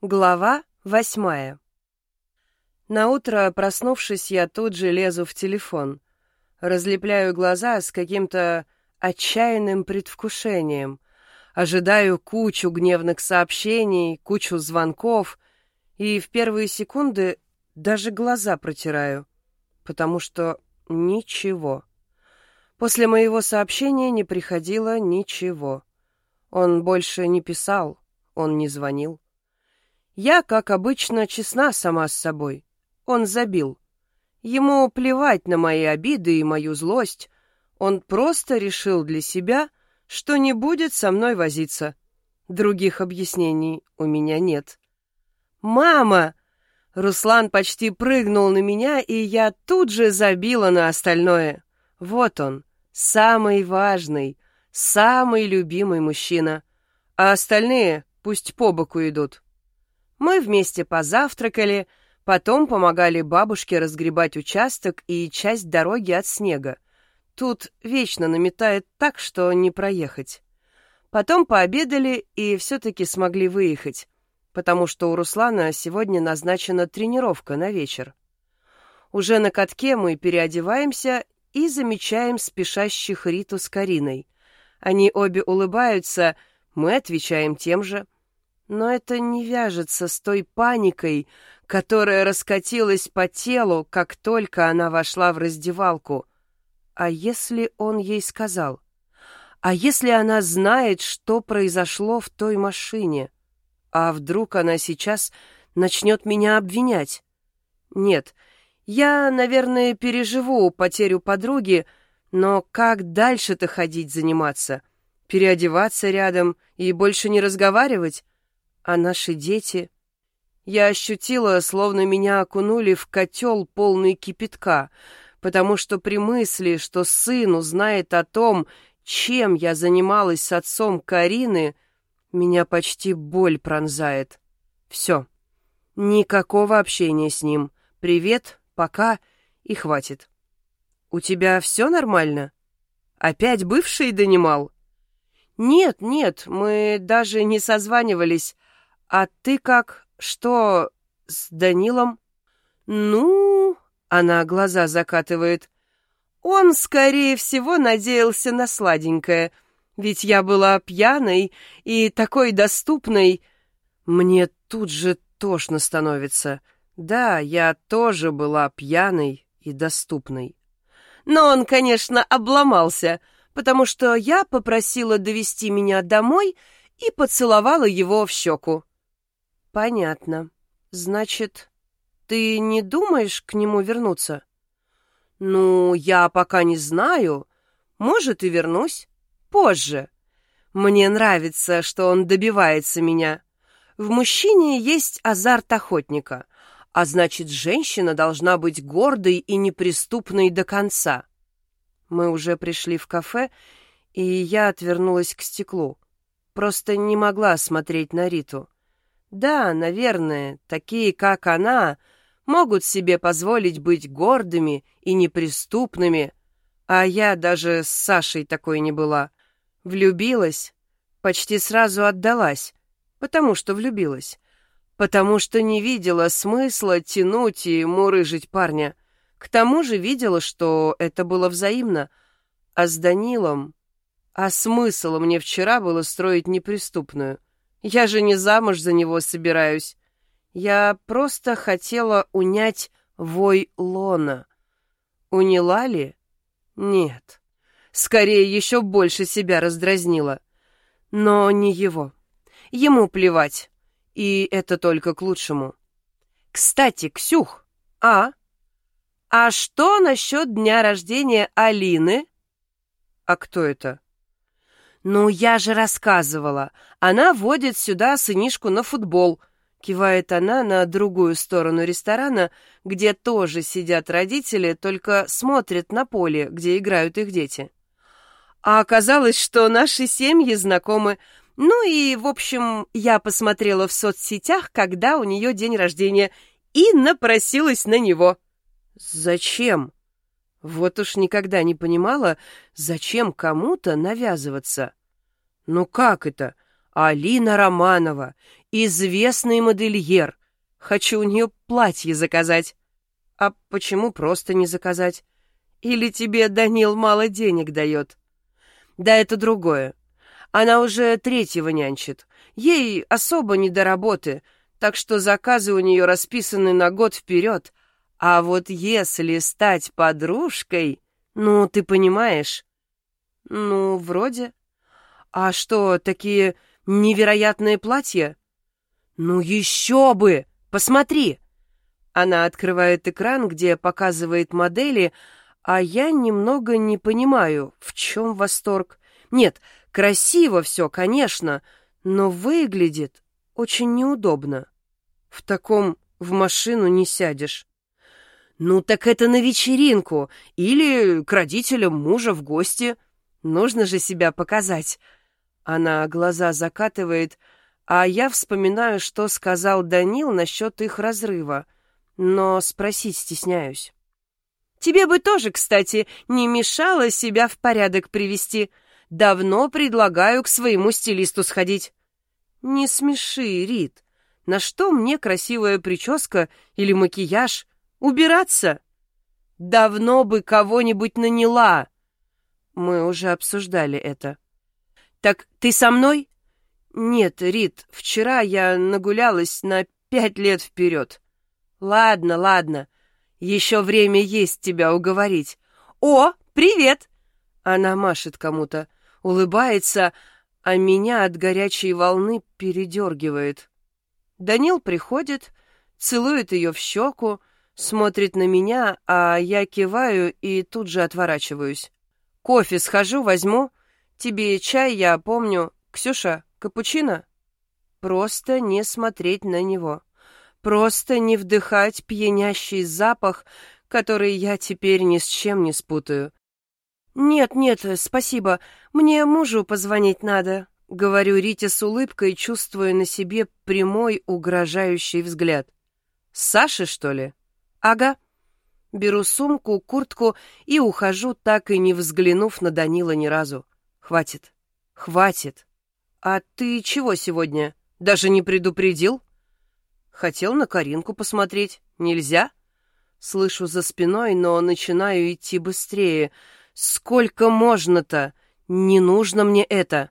Глава восьмая. Наутро, проснувшись, я тут же лезу в телефон. Разлепляю глаза с каким-то отчаянным предвкушением. Ожидаю кучу гневных сообщений, кучу звонков, и в первые секунды даже глаза протираю, потому что ничего. После моего сообщения не приходило ничего. Он больше не писал, он не звонил. Я, как обычно, честна сама с собой. Он забил. Ему плевать на мои обиды и мою злость. Он просто решил для себя, что не будет со мной возиться. Других объяснений у меня нет. «Мама!» Руслан почти прыгнул на меня, и я тут же забила на остальное. Вот он, самый важный, самый любимый мужчина. А остальные пусть по боку идут. Мы вместе позавтракали, потом помогали бабушке разгребать участок и часть дороги от снега. Тут вечно наметает так, что не проехать. Потом пообедали и все-таки смогли выехать, потому что у Руслана сегодня назначена тренировка на вечер. Уже на катке мы переодеваемся и замечаем спешащих Риту с Кариной. Они обе улыбаются, мы отвечаем тем же — но это не вяжется с той паникой, которая раскатилась по телу, как только она вошла в раздевалку. А если он ей сказал? А если она знает, что произошло в той машине? А вдруг она сейчас начнет меня обвинять? Нет, я, наверное, переживу потерю подруги, но как дальше-то ходить заниматься? Переодеваться рядом и больше не разговаривать? А наши дети... Я ощутила, словно меня окунули в котел полный кипятка, потому что при мысли, что сын узнает о том, чем я занималась с отцом Карины, меня почти боль пронзает. Все. Никакого общения с ним. Привет, пока и хватит. У тебя все нормально? Опять бывший донимал? Нет, нет, мы даже не созванивались. «А ты как? Что с Данилом?» «Ну...» — она глаза закатывает. «Он, скорее всего, надеялся на сладенькое, ведь я была пьяной и такой доступной. Мне тут же тошно становится. Да, я тоже была пьяной и доступной. Но он, конечно, обломался, потому что я попросила довести меня домой и поцеловала его в щеку. Понятно. Значит, ты не думаешь к нему вернуться? Ну, я пока не знаю. Может, и вернусь. Позже. Мне нравится, что он добивается меня. В мужчине есть азарт охотника, а значит, женщина должна быть гордой и неприступной до конца. Мы уже пришли в кафе, и я отвернулась к стеклу. Просто не могла смотреть на Риту. Да, наверное, такие, как она, могут себе позволить быть гордыми и неприступными, а я даже с Сашей такой не была. Влюбилась, почти сразу отдалась, потому что влюбилась, потому что не видела смысла тянуть и мурыжить парня. К тому же видела, что это было взаимно, а с Данилом... А смысл мне вчера было строить неприступную — я же не замуж за него собираюсь. Я просто хотела унять вой лона. Уняла ли? Нет. Скорее, еще больше себя раздразнила. Но не его. Ему плевать. И это только к лучшему. Кстати, Ксюх, а? А что насчет дня рождения Алины? А кто это? «Ну, я же рассказывала. Она водит сюда сынишку на футбол», — кивает она на другую сторону ресторана, где тоже сидят родители, только смотрят на поле, где играют их дети. А оказалось, что наши семьи знакомы. Ну и, в общем, я посмотрела в соцсетях, когда у нее день рождения, и напросилась на него. «Зачем?» Вот уж никогда не понимала, зачем кому-то навязываться. Ну как это? Алина Романова, известный модельер. Хочу у нее платье заказать. А почему просто не заказать? Или тебе Данил мало денег дает? Да это другое. Она уже третьего нянчит. Ей особо не до работы, так что заказы у нее расписаны на год вперед. А вот если стать подружкой, ну, ты понимаешь? Ну, вроде. А что, такие невероятные платья? Ну, еще бы! Посмотри! Она открывает экран, где показывает модели, а я немного не понимаю, в чем восторг. Нет, красиво все, конечно, но выглядит очень неудобно. В таком в машину не сядешь. Ну так это на вечеринку или к родителям мужа в гости. Нужно же себя показать. Она глаза закатывает, а я вспоминаю, что сказал Данил насчет их разрыва — но спросить стесняюсь. Тебе бы тоже, кстати, не мешало себя в порядок привести. Давно предлагаю к своему стилисту сходить. Не смеши, Рит. На что мне красивая прическа или макияж? Убираться? Давно бы кого-нибудь наняла. Мы уже обсуждали это. Так ты со мной? Нет, Рит, вчера я нагулялась на пять лет вперед. Ладно, ладно. Еще время есть тебя уговорить. О, привет! Она машет кому-то, улыбается, а меня от горячей волны передергивает. Данил приходит, целует ее в щеку, смотрит на меня, а я киваю и тут же отворачиваюсь. Кофе схожу, возьму. Тебе чай, я помню. Ксюша, капучино? Просто не смотреть на него. Просто не вдыхать пьянящий запах, который я теперь ни с чем не спутаю. «Нет, нет, спасибо. Мне мужу позвонить надо», — говорю Рите с улыбкой, чувствуя на себе прямой угрожающий взгляд. «Саши, что ли?» «Ага». Беру сумку, куртку и ухожу, так и не взглянув на Данила ни разу. «Хватит. Хватит. А ты чего сегодня? Даже не предупредил?» Хотел на Каринку посмотреть. Нельзя? Слышу за спиной, но начинаю идти быстрее. Сколько можно-то? Не нужно мне это.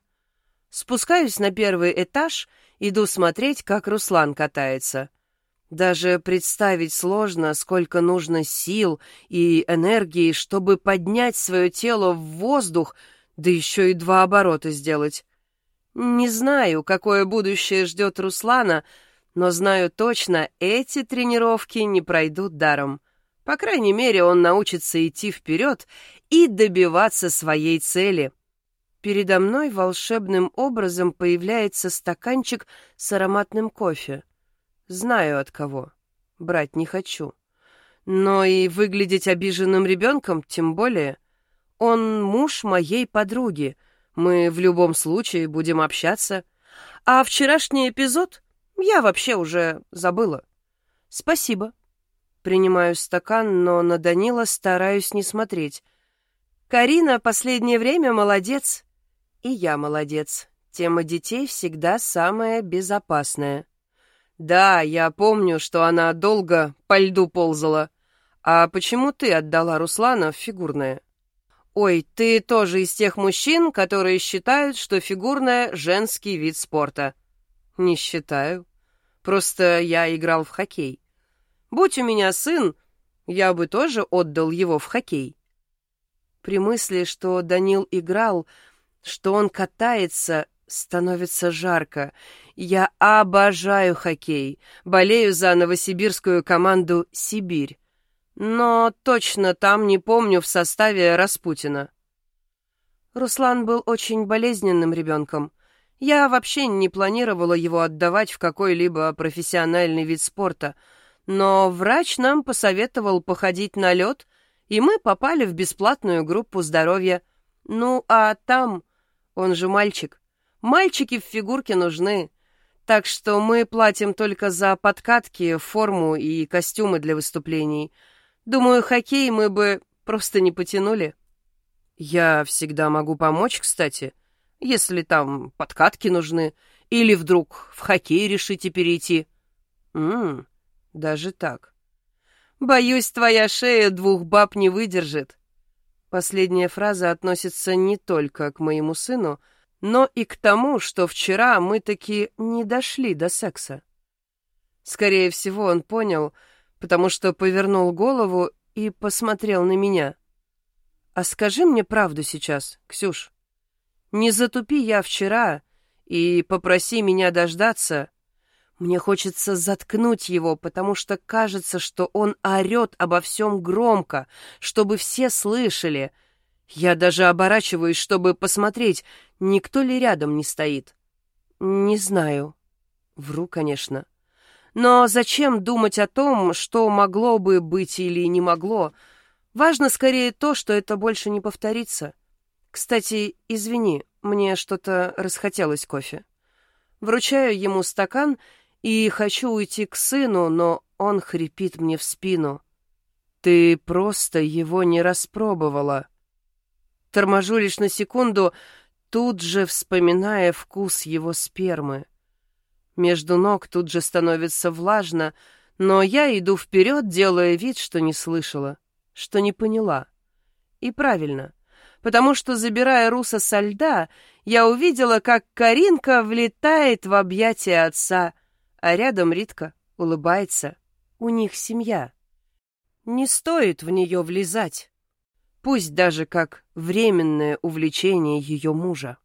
Спускаюсь на первый этаж, иду смотреть, как Руслан катается. Даже представить сложно, сколько нужно сил и энергии, чтобы поднять свое тело в воздух, да еще и два оборота сделать. Не знаю, какое будущее ждет Руслана, но знаю точно, эти тренировки не пройдут даром. По крайней мере, он научится идти вперед и добиваться своей цели. Передо мной волшебным образом появляется стаканчик с ароматным кофе. Знаю от кого. Брать не хочу. Но и выглядеть обиженным ребенком тем более. Он муж моей подруги. Мы в любом случае будем общаться. А вчерашний эпизод я вообще уже забыла. Спасибо. Принимаю стакан, но на Данила стараюсь не смотреть. Карина последнее время молодец. И я молодец. Тема детей всегда самая безопасная. Да, я помню, что она долго по льду ползала. А почему ты отдала Руслана в фигурное? Ой, ты тоже из тех мужчин, которые считают, что фигурное — женский вид спорта. Не считаю. Просто я играл в хоккей. Будь у меня сын, я бы тоже отдал его в хоккей. При мысли, что Данил играл, что он катается, становится жарко. Я обожаю хоккей, болею за новосибирскую команду «Сибирь». Но точно там не помню в составе Распутина. Руслан был очень болезненным ребенком. Я вообще не планировала его отдавать в какой-либо профессиональный вид спорта, но врач нам посоветовал походить на лед, и мы попали в бесплатную группу здоровья. Ну, а там... Он же мальчик. Мальчики в фигурке нужны. Так что мы платим только за подкатки, форму и костюмы для выступлений. Думаю, хоккей мы бы просто не потянули. Я всегда могу помочь, кстати, — если там подкатки нужны, Или вдруг в хоккей решите перейти? Ммм, даже так. Боюсь, твоя шея двух баб не выдержит. Последняя фраза относится не только к моему сыну, но и к тому, что вчера мы таки не дошли до секса. Скорее всего, он понял, потому что повернул голову и посмотрел на меня. «А скажи мне правду сейчас, Ксюш. Не затупи я вчера и попроси меня дождаться. Мне хочется заткнуть его, потому что кажется, что он орет обо всем громко, чтобы все слышали. Я даже оборачиваюсь, чтобы посмотреть, никто ли рядом не стоит. Не знаю. Вру, конечно. Но зачем думать о том, что могло бы быть или не могло? Важно скорее то, что это больше не повторится. Кстати, извини, мне что-то расхотелось кофе. Вручаю ему стакан и хочу уйти к сыну, но он хрипит мне в спину. Ты просто его не распробовала. Торможу лишь на секунду, тут же вспоминая вкус его спермы. Между ног тут же становится влажно, но я иду вперед, делая вид, что не слышала, что не поняла. И правильно, потому что, забирая Руса со льда, я увидела, как Каринка влетает в объятия отца, а рядом Ритка улыбается. У них семья. Не стоит в нее влезать, пусть даже как временное увлечение ее мужа.